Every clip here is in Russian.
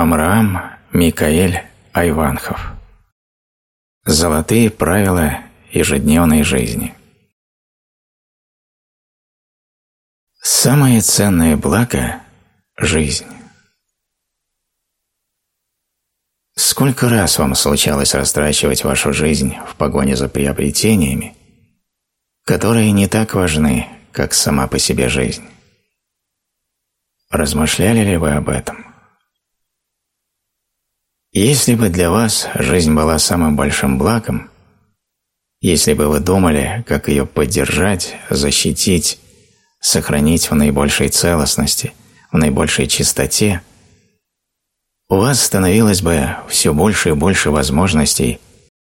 Амраам Микаэль Айванхов Золотые правила ежедневной жизни Самое ценное благо – жизнь. Сколько раз вам случалось растрачивать вашу жизнь в погоне за приобретениями, которые не так важны, как сама по себе жизнь? Размышляли ли вы об этом? Если бы для вас жизнь была самым большим благом, если бы вы думали, как ее поддержать, защитить, сохранить в наибольшей целостности, в наибольшей чистоте, у вас становилось бы все больше и больше возможностей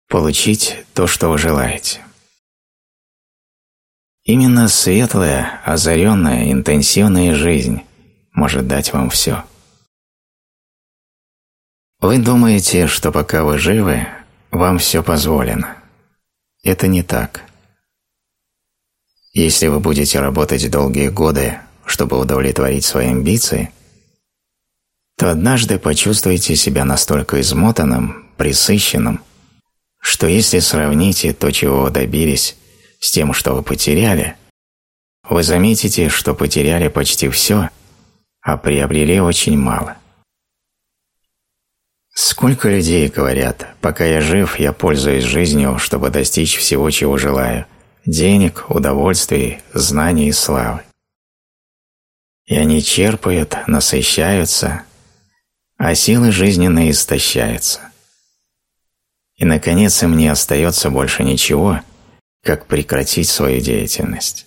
получить то, что вы желаете. Именно светлая, озаренная, интенсивная жизнь может дать вам все. Вы думаете, что пока вы живы, вам все позволено. Это не так. Если вы будете работать долгие годы, чтобы удовлетворить свои амбиции, то однажды почувствуете себя настолько измотанным, присыщенным, что если сравните то, чего вы добились, с тем, что вы потеряли, вы заметите, что потеряли почти все, а приобрели очень мало. Сколько людей говорят, пока я жив, я пользуюсь жизнью, чтобы достичь всего, чего желаю – денег, удовольствий, знаний и славы. И они черпают, насыщаются, а силы жизненные истощаются. И, наконец, им не остается больше ничего, как прекратить свою деятельность.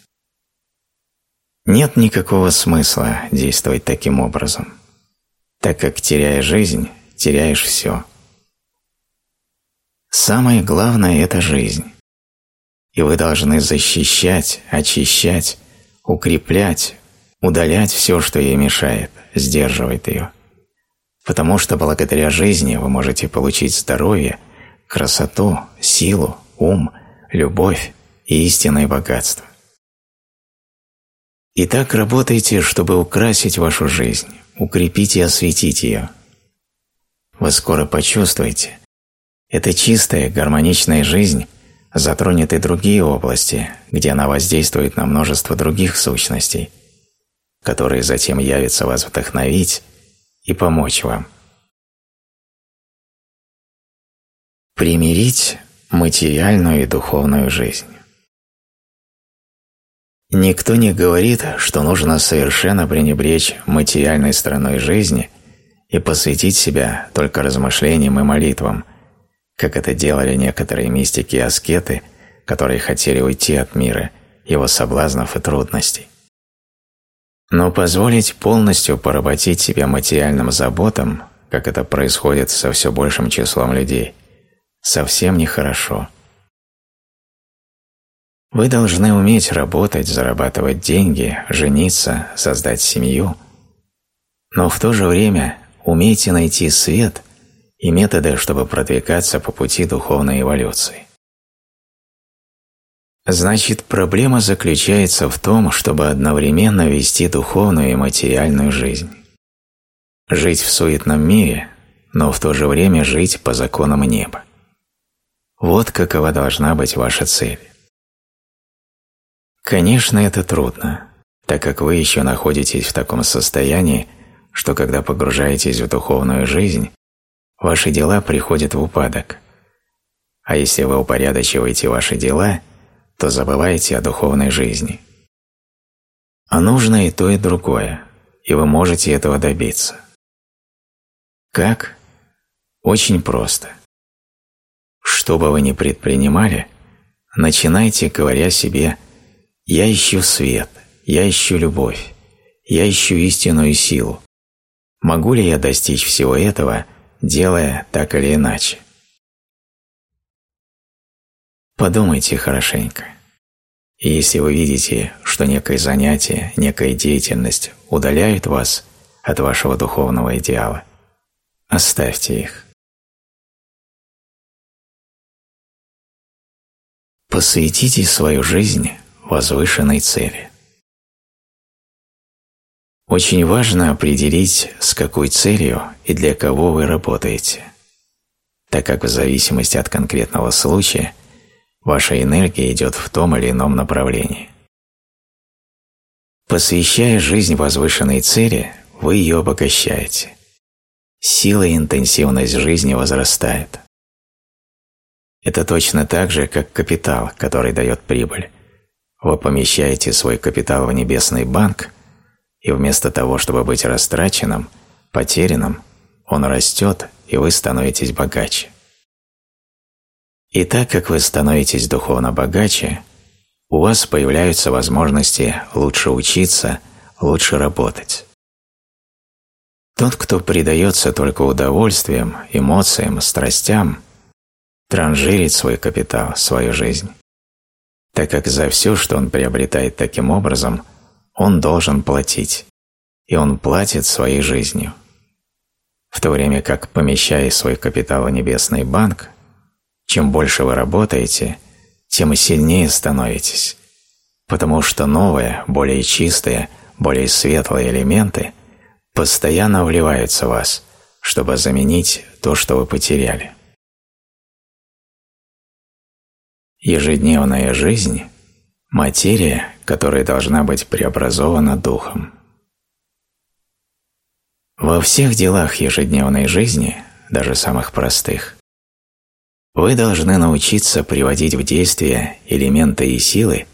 Нет никакого смысла действовать таким образом, так как, теряя жизнь, теряешь все. Самое главное – это жизнь. И вы должны защищать, очищать, укреплять, удалять все, что ей мешает, сдерживает ее. Потому что благодаря жизни вы можете получить здоровье, красоту, силу, ум, любовь и истинное богатство. И так работайте, чтобы украсить вашу жизнь, укрепить и осветить ее – вы скоро почувствуете, эта чистая, гармоничная жизнь затронет и другие области, где она воздействует на множество других сущностей, которые затем явятся вас вдохновить и помочь вам. Примирить материальную и духовную жизнь. Никто не говорит, что нужно совершенно пренебречь материальной стороной жизни и посвятить себя только размышлениям и молитвам, как это делали некоторые мистики и аскеты, которые хотели уйти от мира, его соблазнов и трудностей. Но позволить полностью поработить себя материальным заботам, как это происходит со все большим числом людей, совсем нехорошо. Вы должны уметь работать, зарабатывать деньги, жениться, создать семью, но в то же время умейте найти свет и методы, чтобы продвигаться по пути духовной эволюции. Значит, проблема заключается в том, чтобы одновременно вести духовную и материальную жизнь. Жить в суетном мире, но в то же время жить по законам неба. Вот какова должна быть ваша цель. Конечно, это трудно, так как вы еще находитесь в таком состоянии, что когда погружаетесь в духовную жизнь, ваши дела приходят в упадок. А если вы упорядочиваете ваши дела, то забываете о духовной жизни. А нужно и то, и другое, и вы можете этого добиться. Как? Очень просто. Что бы вы ни предпринимали, начинайте, говоря себе «Я ищу свет, я ищу любовь, я ищу истинную силу, Могу ли я достичь всего этого, делая так или иначе? Подумайте хорошенько. И если вы видите, что некое занятие, некая деятельность удаляют вас от вашего духовного идеала, оставьте их. Посвятите свою жизнь возвышенной цели. Очень важно определить, с какой целью и для кого вы работаете, так как в зависимости от конкретного случая ваша энергия идет в том или ином направлении. Посвящая жизнь возвышенной цели, вы ее обогащаете. Сила и интенсивность жизни возрастает. Это точно так же, как капитал, который дает прибыль. Вы помещаете свой капитал в небесный банк, и вместо того, чтобы быть растраченным, потерянным, он растет, и вы становитесь богаче. И так как вы становитесь духовно богаче, у вас появляются возможности лучше учиться, лучше работать. Тот, кто предается только удовольствиям, эмоциям, страстям, транжирит свой капитал, свою жизнь, так как за все, что он приобретает таким образом, он должен платить, и он платит своей жизнью. В то время как, помещая свой капитал в небесный банк, чем больше вы работаете, тем сильнее становитесь, потому что новые, более чистые, более светлые элементы – постоянно вливаются в вас, чтобы заменить то, что вы потеряли. Ежедневная жизнь – материя, которая должна быть преобразована духом. Во всех делах ежедневной жизни, даже самых простых, вы должны научиться приводить в действие элементы и силы,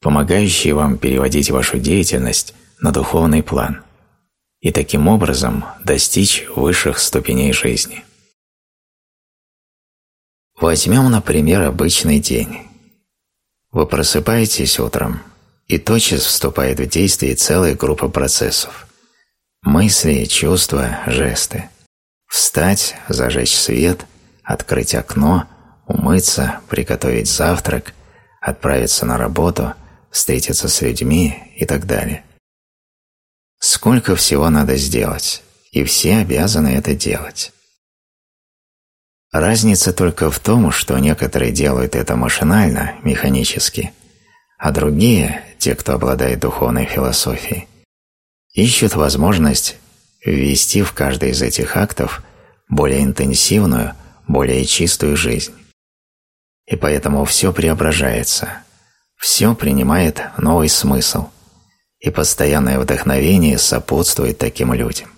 помогающие вам переводить вашу деятельность на духовный план – и таким образом достичь высших ступеней жизни. Возьмем, например, обычный день. Вы просыпаетесь утром, и тотчас вступает в действие целая группа процессов. Мысли, чувства, жесты. Встать, зажечь свет, открыть окно, умыться, приготовить завтрак, отправиться на работу, встретиться с людьми и так далее. Сколько всего надо сделать, и все обязаны это делать. Разница только в том, что некоторые делают это машинально, механически, а другие, те, кто обладает духовной философией, ищут возможность ввести в каждый из этих актов более интенсивную, более чистую жизнь. И поэтому все преображается, все принимает новый смысл – и постоянное вдохновение сопутствует таким людям.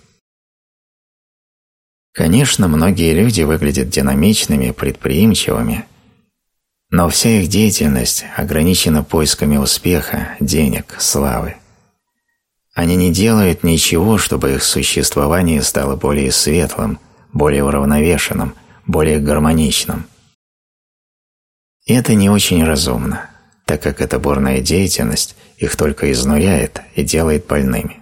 Конечно, многие люди выглядят динамичными, предприимчивыми, но вся их деятельность ограничена поисками успеха, денег, славы. Они не делают ничего, чтобы их существование стало более светлым, более уравновешенным, более гармоничным. И это не очень разумно так как эта бурная деятельность их только изнуряет и делает больными.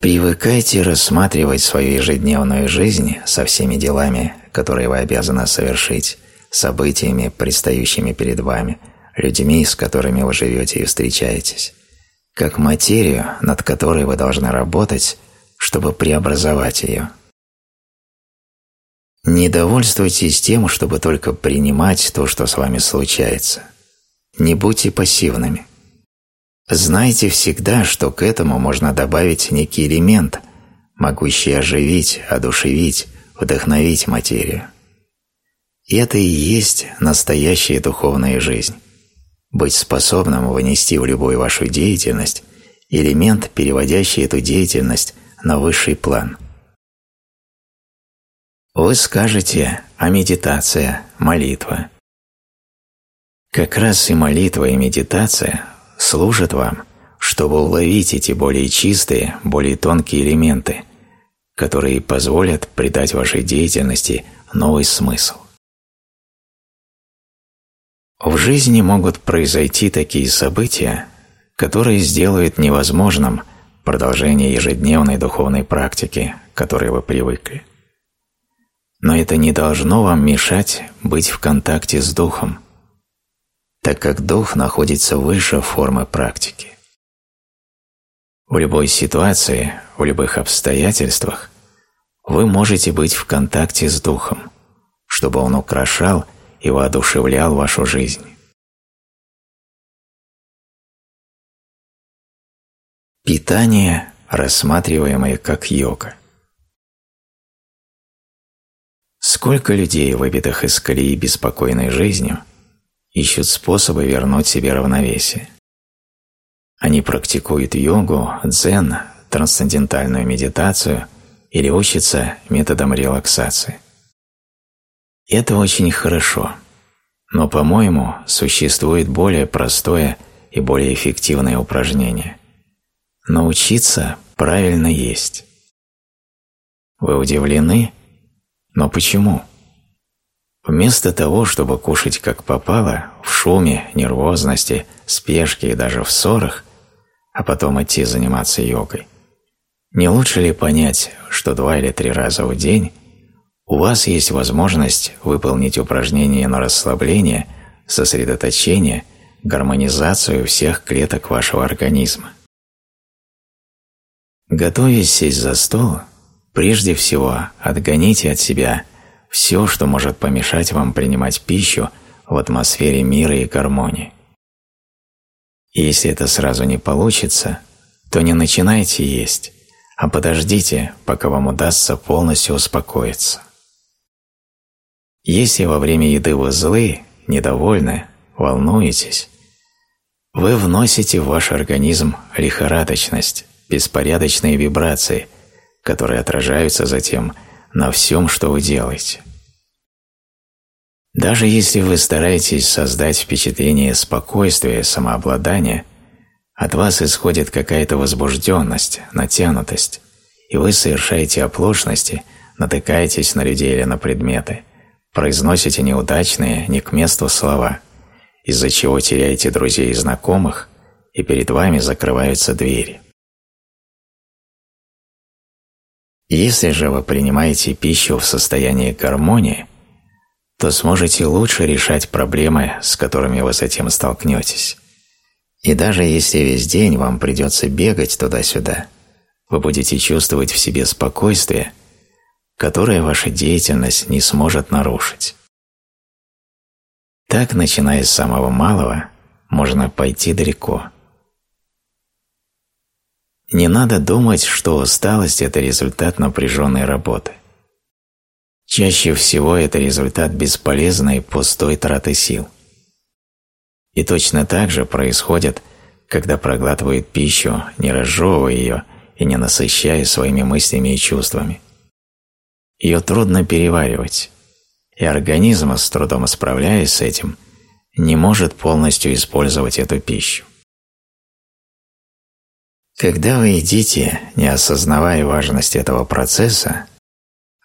Привыкайте рассматривать свою ежедневную жизнь со всеми делами, которые вы обязаны совершить, событиями, предстающими перед вами, людьми, с которыми вы живете и встречаетесь, как материю, над которой вы должны работать, чтобы преобразовать ее – не довольствуйтесь тем, чтобы только принимать то, что с вами случается. Не будьте пассивными. Знайте всегда, что к этому можно добавить некий элемент, могущий оживить, одушевить, вдохновить материю. И это и есть настоящая духовная жизнь. Быть способным вынести в любую вашу деятельность элемент, переводящий эту деятельность на высший план – вы скажете «а медитация, молитва». Как раз и молитва, и медитация служат вам, чтобы уловить эти более чистые, более тонкие элементы, которые позволят придать вашей деятельности новый смысл. В жизни могут произойти такие события, которые сделают невозможным продолжение ежедневной духовной практики, которой вы привыкли. Но это не должно вам мешать быть в контакте с Духом, так как Дух находится выше формы практики. В любой ситуации, в любых обстоятельствах вы можете быть в контакте с Духом, чтобы Он украшал и воодушевлял вашу жизнь. Питание, рассматриваемое как йога. Сколько людей, выбитых из колеи беспокойной жизнью, ищут способы вернуть себе равновесие. Они практикуют йогу, дзен, трансцендентальную медитацию или учатся методом релаксации. Это очень хорошо, но, по-моему, существует более простое и более эффективное упражнение. Научиться правильно есть. Вы удивлены? Но почему? Вместо того, чтобы кушать как попало, в шуме, нервозности, спешке и даже в ссорах, а потом идти заниматься йогой, не лучше ли понять, что два или три раза в день у вас есть возможность выполнить упражнения на расслабление, сосредоточение, гармонизацию всех клеток вашего организма? Готовясь сесть за стол, прежде всего отгоните от себя все, что может помешать вам принимать пищу в атмосфере мира и гармонии. Если это сразу не получится, то не начинайте есть, а подождите, пока вам удастся полностью успокоиться. Если во время еды вы злы, недовольны, волнуетесь, вы вносите в ваш организм лихорадочность, беспорядочные вибрации, которые отражаются затем на всем, что вы делаете. Даже если вы стараетесь создать впечатление спокойствия, самообладания, от вас исходит какая-то возбужденность, натянутость, и вы совершаете оплошности, натыкаетесь на людей или на предметы, произносите неудачные, не к месту слова, из-за чего теряете друзей и знакомых, и перед вами закрываются двери. Если же вы принимаете пищу в состоянии гармонии, то сможете лучше решать проблемы, с которыми вы затем столкнетесь. И даже если весь день вам придется бегать туда-сюда, вы будете чувствовать в себе спокойствие, которое ваша деятельность не сможет нарушить. Так, начиная с самого малого, можно пойти далеко – не надо думать, что усталость – это результат напряженной работы. Чаще всего это результат бесполезной пустой траты сил. И точно так же происходит, когда проглатывают пищу, не разжевывая ее и не насыщая своими мыслями и чувствами. Ее трудно переваривать, и организм, с трудом справляясь с этим, не может полностью использовать эту пищу. Когда вы едите, не осознавая важность этого процесса,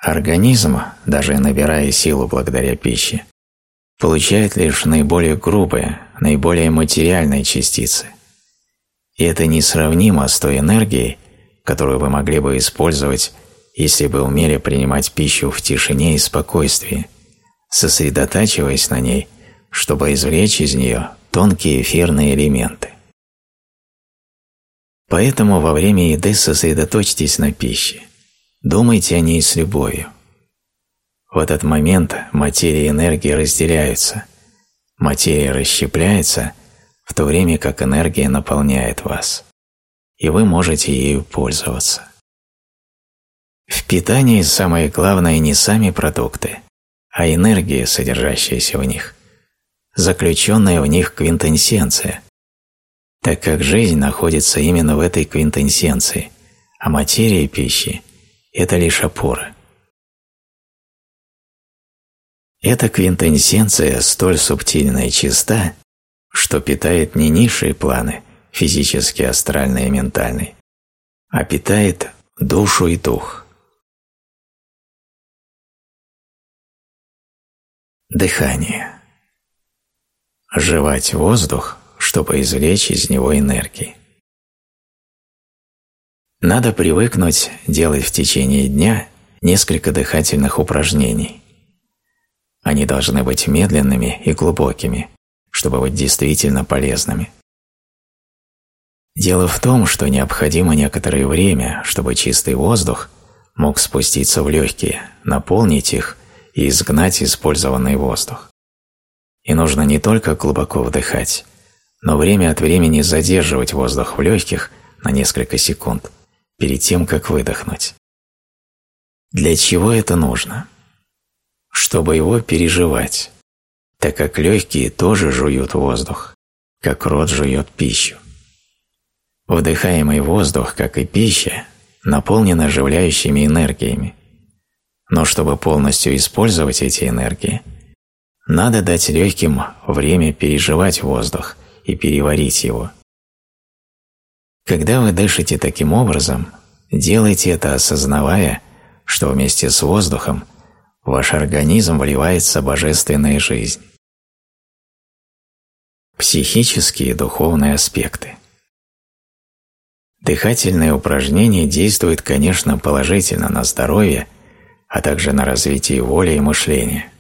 организм, даже набирая силу благодаря пище, получает лишь наиболее грубые, наиболее материальные частицы. И это несравнимо с той энергией, которую вы могли бы использовать, если бы умели принимать пищу в тишине и спокойствии, сосредотачиваясь на ней, чтобы извлечь из нее тонкие эфирные элементы. Поэтому во время еды сосредоточьтесь на пище. Думайте о ней с любовью. В этот момент материя и энергия разделяются. Материя расщепляется, в то время как энергия наполняет вас. И вы можете ею пользоваться. В питании самое главное не сами продукты, а энергия, содержащаяся в них, заключенная в них квинтэссенция, так как жизнь находится именно в этой квинтэссенции, а материя пищи – это лишь опора. Эта квинтэссенция столь субтильная и чиста, что питает не низшие планы, физические, астральные и ментальные, а питает душу и дух. Дыхание. Жевать воздух чтобы извлечь из него энергии. Надо привыкнуть делать в течение дня несколько дыхательных упражнений. Они должны быть медленными и глубокими, чтобы быть действительно полезными. Дело в том, что необходимо некоторое время, чтобы чистый воздух мог спуститься в легкие, наполнить их и изгнать использованный воздух. И нужно не только глубоко вдыхать, но время от времени задерживать воздух в легких на несколько секунд перед тем, как выдохнуть. Для чего это нужно? Чтобы его переживать, так как легкие тоже жуют воздух, как рот жует пищу. Вдыхаемый воздух, как и пища, наполнен оживляющими энергиями. Но чтобы полностью использовать эти энергии, надо дать легким время переживать воздух и переварить его. Когда вы дышите таким образом, делайте это осознавая, что вместе с воздухом ваш организм вливается божественная жизнь. Психические и духовные аспекты. Дыхательные упражнения действуют, конечно, положительно на здоровье, а также на развитие воли и мышления.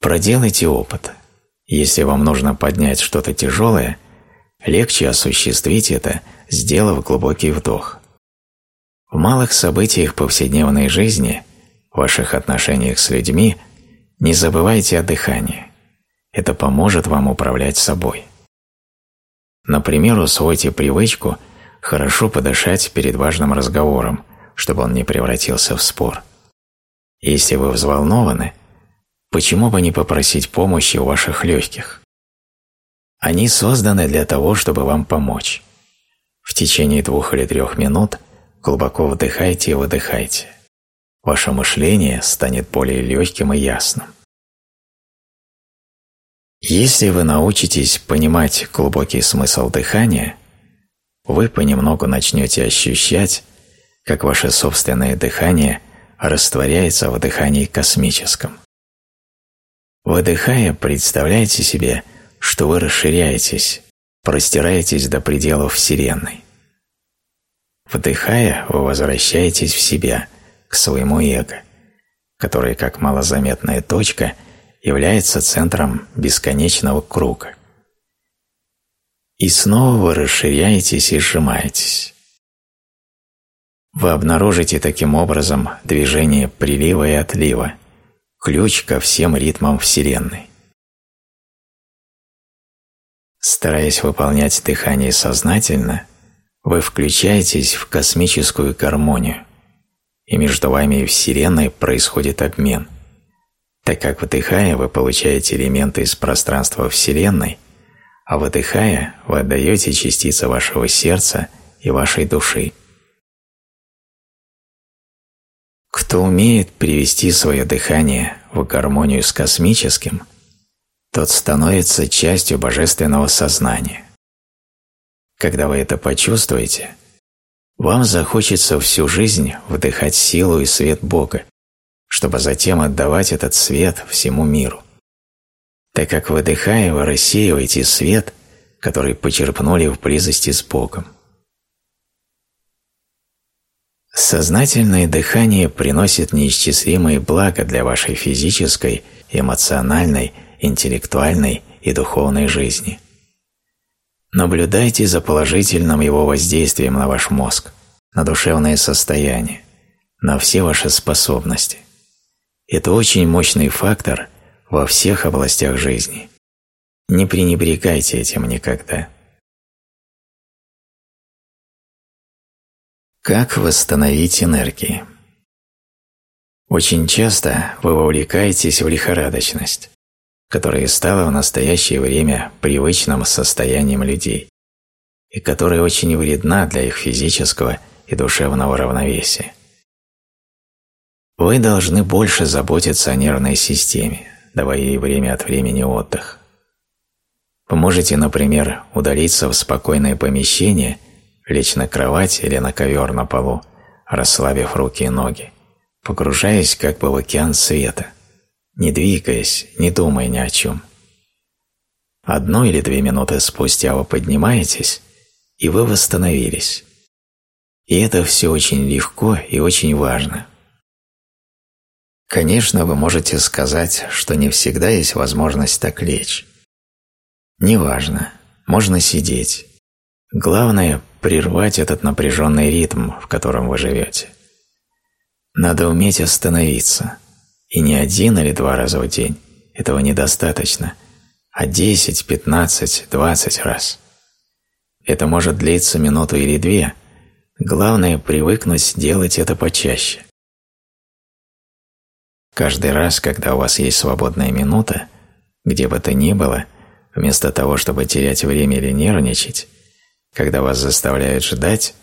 Проделайте опыт. Если вам нужно поднять что-то тяжелое, легче осуществить это, сделав глубокий вдох. В малых событиях повседневной жизни, ваших отношениях с людьми, не забывайте о дыхании. Это поможет вам управлять собой. Например, усвойте привычку хорошо подышать перед важным разговором, чтобы он не превратился в спор. Если вы взволнованы, почему бы не попросить помощи у ваших легких? Они созданы для того, чтобы вам помочь. В течение двух или трех минут глубоко вдыхайте и выдыхайте. Ваше мышление станет более легким и ясным. Если вы научитесь понимать глубокий смысл дыхания, вы понемногу начнете ощущать, как ваше собственное дыхание растворяется в дыхании космическом. Выдыхая, представляйте себе, что вы расширяетесь, простираетесь до пределов Вселенной. Вдыхая, вы возвращаетесь в себя, к своему эго, которое, как малозаметная точка – является центром бесконечного круга. И снова вы расширяетесь и сжимаетесь. Вы обнаружите таким образом движение прилива и отлива, ключ ко всем ритмам Вселенной. Стараясь выполнять дыхание сознательно, вы включаетесь в космическую гармонию, и между вами и Вселенной происходит обмен – так как вдыхая вы получаете элементы из пространства Вселенной, а выдыхая вы отдаете частицы вашего сердца и вашей души. Кто умеет привести свое дыхание в гармонию с космическим, тот становится частью божественного сознания. Когда вы это почувствуете, вам захочется всю жизнь вдыхать силу и свет Бога, чтобы затем отдавать этот свет всему миру. Так как выдыхая, вы рассеиваете свет, который почерпнули в близости с Богом. Сознательное дыхание приносит неисчислимые блага для вашей физической, эмоциональной, интеллектуальной и духовной жизни. Наблюдайте за положительным его воздействием на ваш мозг, на душевное состояние, на все ваши способности. Это очень мощный фактор во всех областях жизни. Не пренебрегайте этим никогда. Как восстановить энергии? Очень часто вы вовлекаетесь в лихорадочность, которая стала в настоящее время привычным состоянием людей и которая очень вредна для их физического и душевного равновесия. Вы должны больше заботиться о нервной системе, давая ей время от времени отдых. Вы можете, например, удалиться в спокойное помещение, лечь на кровать или на ковер на полу, расслабив руки и ноги, погружаясь как бы в океан света, не двигаясь, не думая ни о чем. Одну или две минуты спустя вы поднимаетесь, и вы восстановились. И это все очень легко и очень важно – Конечно, вы можете сказать, что не всегда есть возможность так лечь. Неважно, можно сидеть. Главное – прервать этот напряженный ритм, в котором вы живете. Надо уметь остановиться. И не один или два раза в день, этого недостаточно, а 10, 15, 20 раз. Это может длиться минуту или две. Главное – привыкнуть делать это почаще. Каждый раз, когда у вас есть свободная минута, где бы то ни было, вместо того, чтобы терять время или нервничать, когда вас заставляют ждать,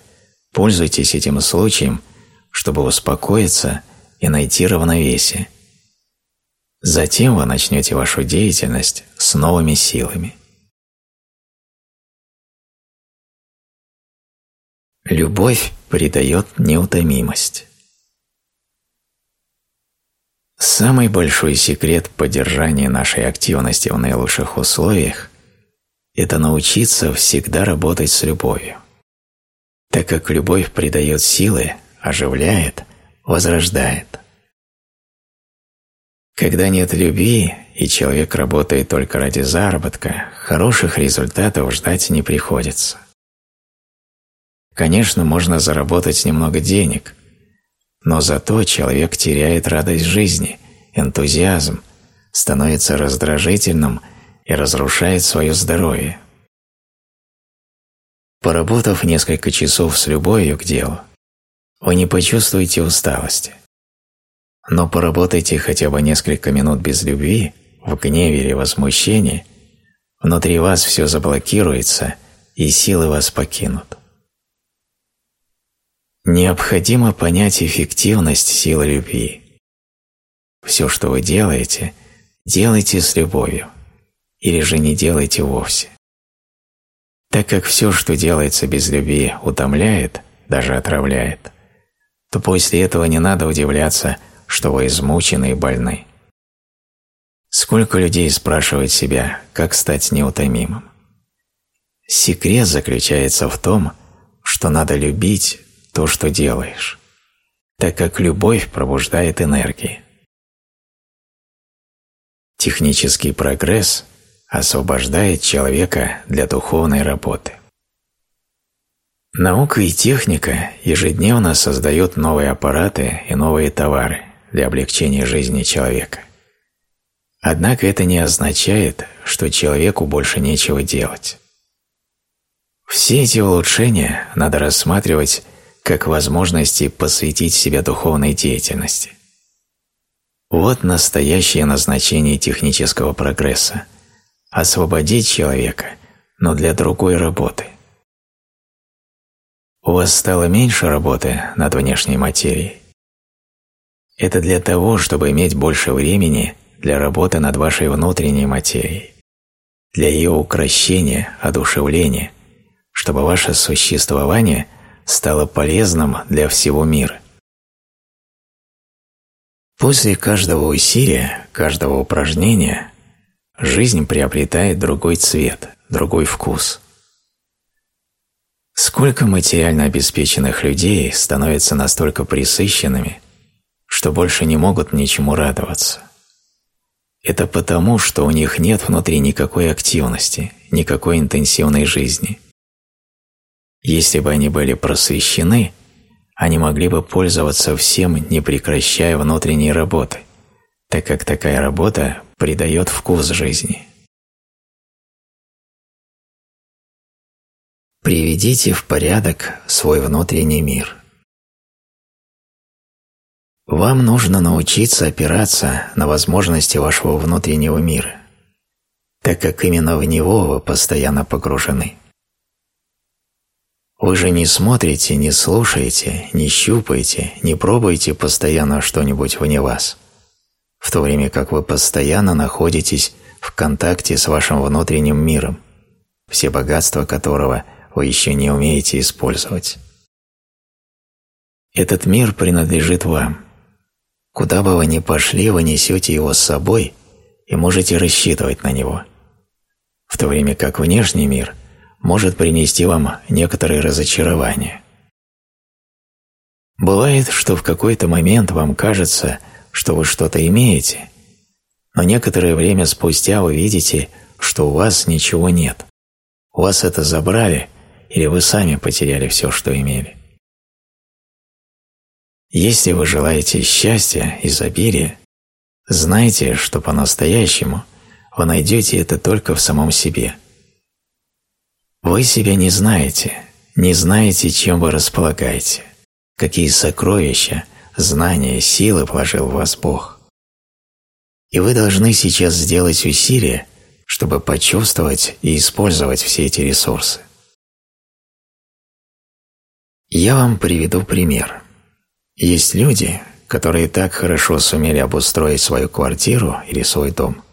пользуйтесь этим случаем, чтобы успокоиться и найти равновесие. Затем вы начнете вашу деятельность с новыми силами. Любовь придает неутомимость. Самый большой секрет поддержания нашей активности в наилучших условиях – это научиться всегда работать с любовью, так как любовь придает силы, оживляет, возрождает. Когда нет любви, и человек работает только ради заработка, хороших результатов ждать не приходится. Конечно, можно заработать немного денег, но зато человек теряет радость жизни, энтузиазм, становится раздражительным и разрушает свое здоровье. Поработав несколько часов с любовью к делу, вы не почувствуете усталости. Но поработайте хотя бы несколько минут без любви, в гневе или возмущении, внутри вас все заблокируется, и силы вас покинут. Необходимо понять эффективность силы любви. Все, что вы делаете, делайте с любовью, или же не делайте вовсе. Так как все, что делается без любви, утомляет, даже отравляет, то после этого не надо удивляться, что вы измучены и больны. Сколько людей спрашивают себя, как стать неутомимым? Секрет заключается в том, что надо любить то, что делаешь, так как любовь пробуждает энергии. Технический прогресс освобождает человека для духовной работы. Наука и техника ежедневно создают новые аппараты и новые товары для облегчения жизни человека. Однако это не означает, что человеку больше нечего делать. Все эти улучшения надо рассматривать как возможности посвятить себя духовной деятельности. Вот настоящее назначение технического прогресса – освободить человека, но для другой работы. У вас стало меньше работы над внешней материей. Это для того, чтобы иметь больше времени для работы над вашей внутренней материей, для ее укращения, одушевления, чтобы ваше существование – стало полезным для всего мира. После каждого усилия, каждого упражнения жизнь приобретает другой цвет, другой вкус. Сколько материально обеспеченных людей становятся настолько присыщенными, что больше не могут ничему радоваться. Это потому, что у них нет внутри никакой активности, никакой интенсивной жизни – если бы они были просвещены, они могли бы пользоваться всем, не прекращая внутренней работы, так как такая работа придает вкус жизни. Приведите в порядок свой внутренний мир. Вам нужно научиться опираться на возможности вашего внутреннего мира, так как именно в него вы постоянно погружены. Вы же не смотрите, не слушаете, не щупаете, не пробуете постоянно что-нибудь вне вас, в то время как вы постоянно находитесь в контакте с вашим внутренним миром, все богатства которого вы еще не умеете использовать. Этот мир принадлежит вам. Куда бы вы ни пошли, вы несете его с собой и можете рассчитывать на него. В то время как внешний мир – может принести вам некоторые разочарования. Бывает, что в какой-то момент вам кажется, что вы что-то имеете, но некоторое время спустя вы видите, что у вас ничего нет. У вас это забрали, или вы сами потеряли все, что имели. Если вы желаете счастья, изобилия, знайте, что по-настоящему вы найдете это только в самом себе – Вы себя не знаете, не знаете, чем вы располагаете, какие сокровища, знания, силы вложил в вас Бог. И вы должны сейчас сделать усилие, чтобы почувствовать и использовать все эти ресурсы. Я вам приведу пример. Есть люди, которые так хорошо сумели обустроить свою квартиру или свой дом,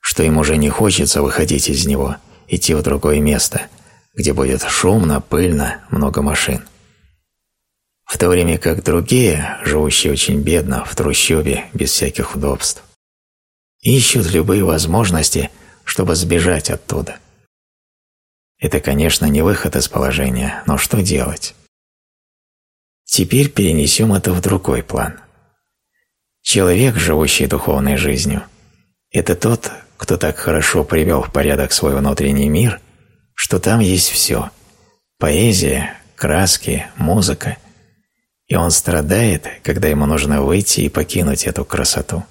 что им уже не хочется выходить из него, идти в другое место, где будет шумно, пыльно, много машин. В то время как другие, живущие очень бедно, в трущобе, без всяких удобств, ищут любые возможности, чтобы сбежать оттуда. Это, конечно, не выход из положения, но что делать? Теперь перенесем это в другой план. Человек, живущий духовной жизнью, это тот, кто так хорошо привел в порядок свой внутренний мир, что там есть все – поэзия, краски, музыка, и он страдает, когда ему нужно выйти и покинуть эту красоту.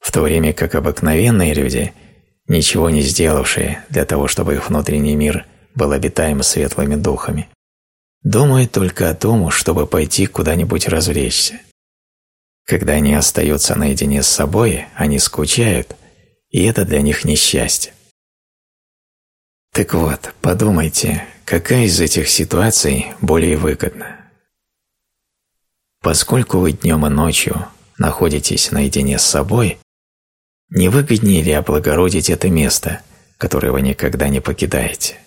В то время как обыкновенные люди, ничего не сделавшие для того, чтобы их внутренний мир был обитаем светлыми духами, думают только о том, чтобы пойти куда-нибудь развлечься. Когда они остаются наедине с собой, они скучают, и это для них несчастье. Так вот, подумайте, какая из этих ситуаций более выгодна? Поскольку вы днем и ночью находитесь наедине с собой, не выгоднее ли облагородить это место, которое вы никогда не покидаете?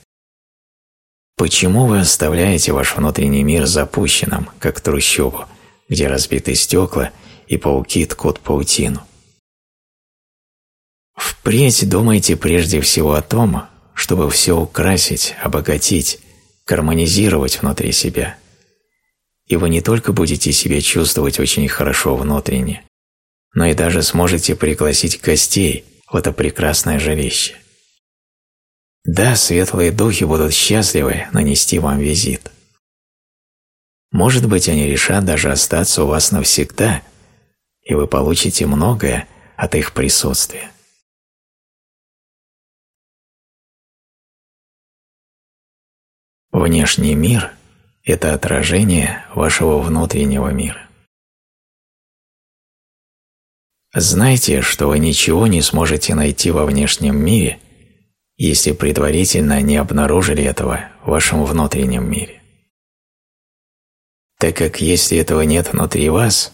Почему вы оставляете ваш внутренний мир запущенным, как трущобу, где разбиты стекла и пауки ткут паутину? Впредь думайте прежде всего о том, чтобы все украсить, обогатить, гармонизировать внутри себя. И вы не только будете себя чувствовать очень хорошо внутренне, но и даже сможете пригласить гостей в это прекрасное жилище. Да, светлые духи будут счастливы нанести вам визит. Может быть, они решат даже остаться у вас навсегда, и вы получите многое от их присутствия. Внешний мир – это отражение вашего внутреннего мира. Знайте, что вы ничего не сможете найти во внешнем мире, если предварительно не обнаружили этого в вашем внутреннем мире. Так как если этого нет внутри вас,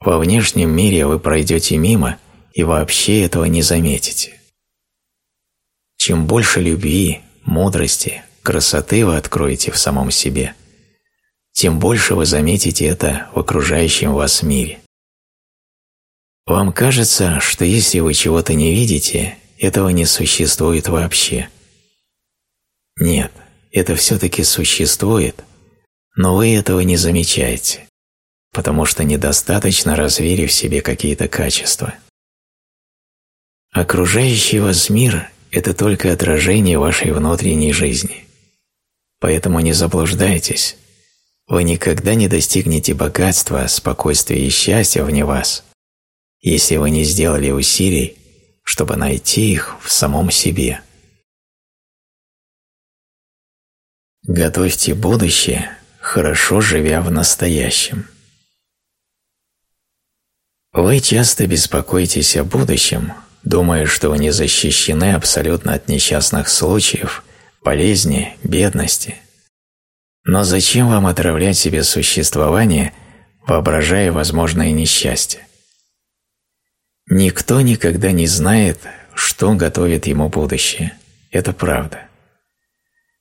во внешнем мире вы пройдете мимо и вообще этого не заметите. Чем больше любви, мудрости, красоты вы откроете в самом себе, тем больше вы заметите это в окружающем вас мире. Вам кажется, что если вы чего-то не видите, этого не существует вообще. Нет, это все-таки существует, но вы этого не замечаете, потому что недостаточно развили в себе какие-то качества. Окружающий вас мир – это только отражение вашей внутренней жизни. Поэтому не заблуждайтесь. Вы никогда не достигнете богатства, спокойствия и счастья вне вас, если вы не сделали усилий чтобы найти их в самом себе. Готовьте будущее, хорошо живя в настоящем. Вы часто беспокоитесь о будущем, думая, что вы не защищены абсолютно от несчастных случаев, болезни, бедности. Но зачем вам отравлять себе существование, воображая возможное несчастье? Никто никогда не знает, что готовит ему будущее. Это правда.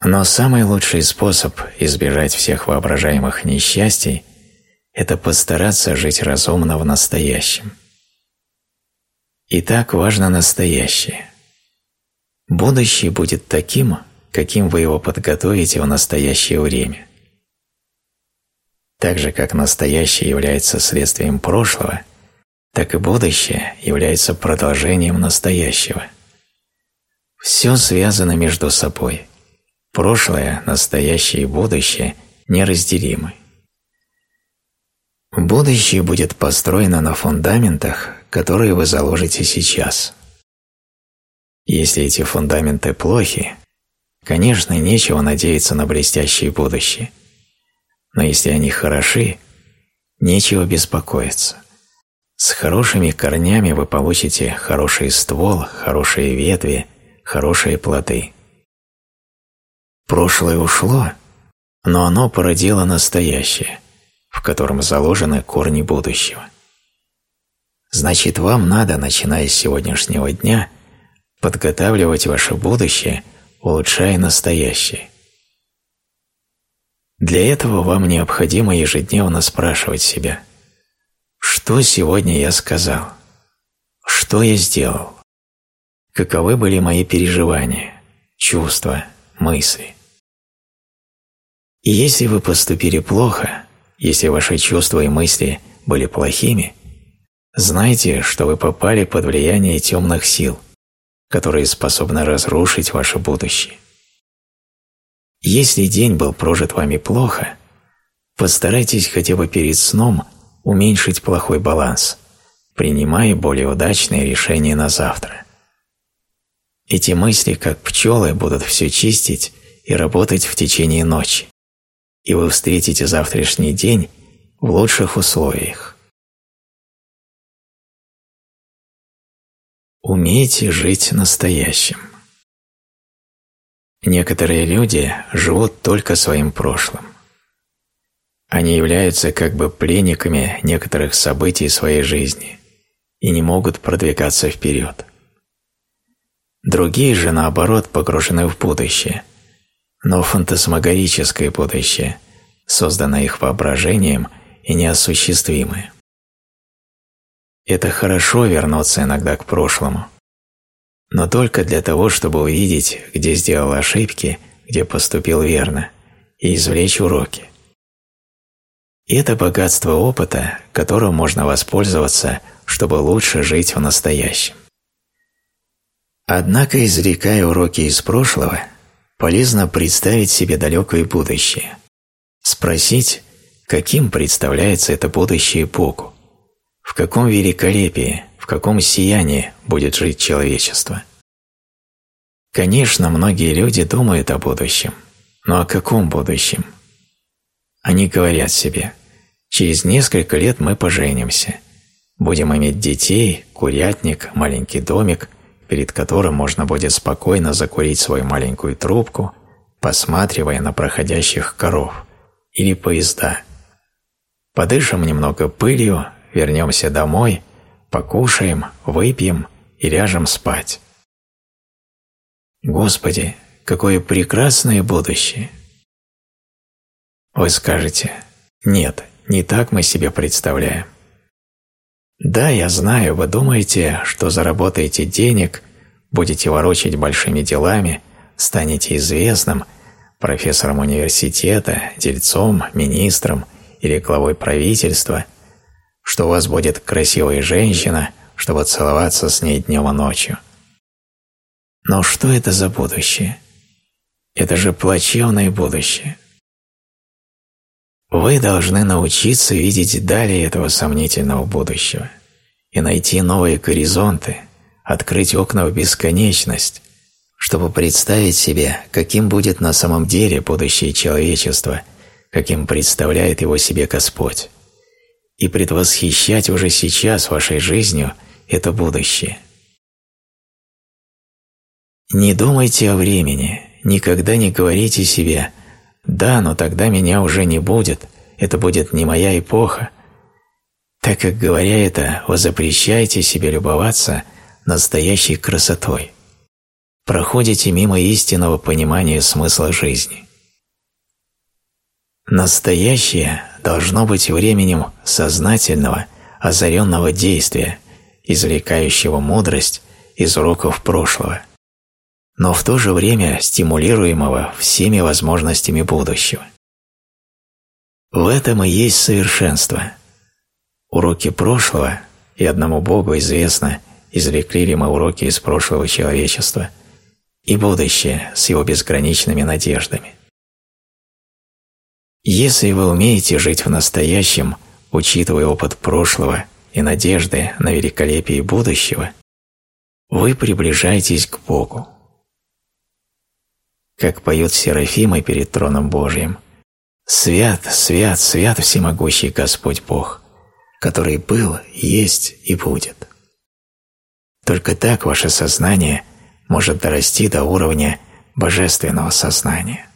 Но самый лучший способ избежать всех воображаемых несчастий – это постараться жить разумно в настоящем. И так важно настоящее. Будущее будет таким, каким вы его подготовите в настоящее время. Так же, как настоящее является следствием прошлого – так и будущее является продолжением настоящего. Все связано между собой. Прошлое, настоящее и будущее неразделимы. Будущее будет построено на фундаментах, которые вы заложите сейчас. Если эти фундаменты плохи, конечно, нечего надеяться на блестящее будущее. Но если они хороши, нечего беспокоиться. С хорошими корнями вы получите хороший ствол, хорошие ветви, хорошие плоды. Прошлое ушло, но оно породило настоящее, в котором заложены корни будущего. Значит, вам надо, начиная с сегодняшнего дня, подготавливать ваше будущее, улучшая настоящее. Для этого вам необходимо ежедневно спрашивать себя, что сегодня я сказал, что я сделал, каковы были мои переживания, чувства, мысли. И если вы поступили плохо, если ваши чувства и мысли были плохими, знайте, что вы попали под влияние темных сил, которые способны разрушить ваше будущее. Если день был прожит вами плохо, постарайтесь хотя бы перед сном уменьшить плохой баланс, принимая более удачные решения на завтра. Эти мысли, как пчелы, будут все чистить и работать в течение ночи, и вы встретите завтрашний день в лучших условиях. Умейте жить настоящим. Некоторые люди живут только своим прошлым. Они являются как бы пленниками некоторых событий своей жизни и не могут продвигаться вперед. Другие же, наоборот, погружены в будущее, но фантасмагорическое будущее, созданное их воображением и неосуществимое. Это хорошо вернуться иногда к прошлому, но только для того, чтобы увидеть, где сделал ошибки, где поступил верно, и извлечь уроки. Это богатство опыта, которым можно воспользоваться, чтобы лучше жить в настоящем. Однако, извлекая уроки из прошлого, полезно представить себе далекое будущее, спросить, каким представляется это будущее Богу, в каком великолепии, в каком сиянии будет жить человечество. Конечно, многие люди думают о будущем, но о каком будущем? Они говорят себе, через несколько лет мы поженимся, будем иметь детей, курятник, маленький домик, перед которым можно будет спокойно закурить свою маленькую трубку, посматривая на проходящих коров или поезда. Подышим немного пылью, вернемся домой, покушаем, выпьем и ляжем спать. Господи, какое прекрасное будущее! Вы скажете, нет, не так мы себе представляем. Да, я знаю, вы думаете, что заработаете денег, будете ворочать большими делами, станете известным, профессором университета, дельцом, министром или главой правительства – что у вас будет красивая женщина, чтобы целоваться с ней днем и ночью. Но что это за будущее? Это же плачевное будущее. Вы должны научиться видеть далее этого сомнительного будущего и найти новые горизонты, открыть окна в бесконечность, чтобы представить себе, каким будет на самом деле будущее человечества, каким представляет его себе Господь и предвосхищать уже сейчас вашей жизнью это будущее. Не думайте о времени, никогда не говорите себе «да, но тогда меня уже не будет, это будет не моя эпоха», так как, говоря это, вы запрещаете себе любоваться настоящей красотой. Проходите мимо истинного понимания смысла жизни. Настоящее должно быть временем сознательного, озаренного действия, извлекающего мудрость из уроков прошлого, но в то же время стимулируемого всеми возможностями будущего. В этом и есть совершенство. Уроки прошлого, и одному Богу известно, извлекли ли мы уроки из прошлого человечества, и будущее с его безграничными надеждами. Если вы умеете жить в настоящем, учитывая опыт прошлого и надежды на великолепие будущего, вы приближаетесь к Богу. Как поют серафимы перед троном Божьим. «Свят, свят, свят всемогущий Господь Бог, который был, есть и будет». Только так ваше сознание может дорасти до уровня божественного сознания.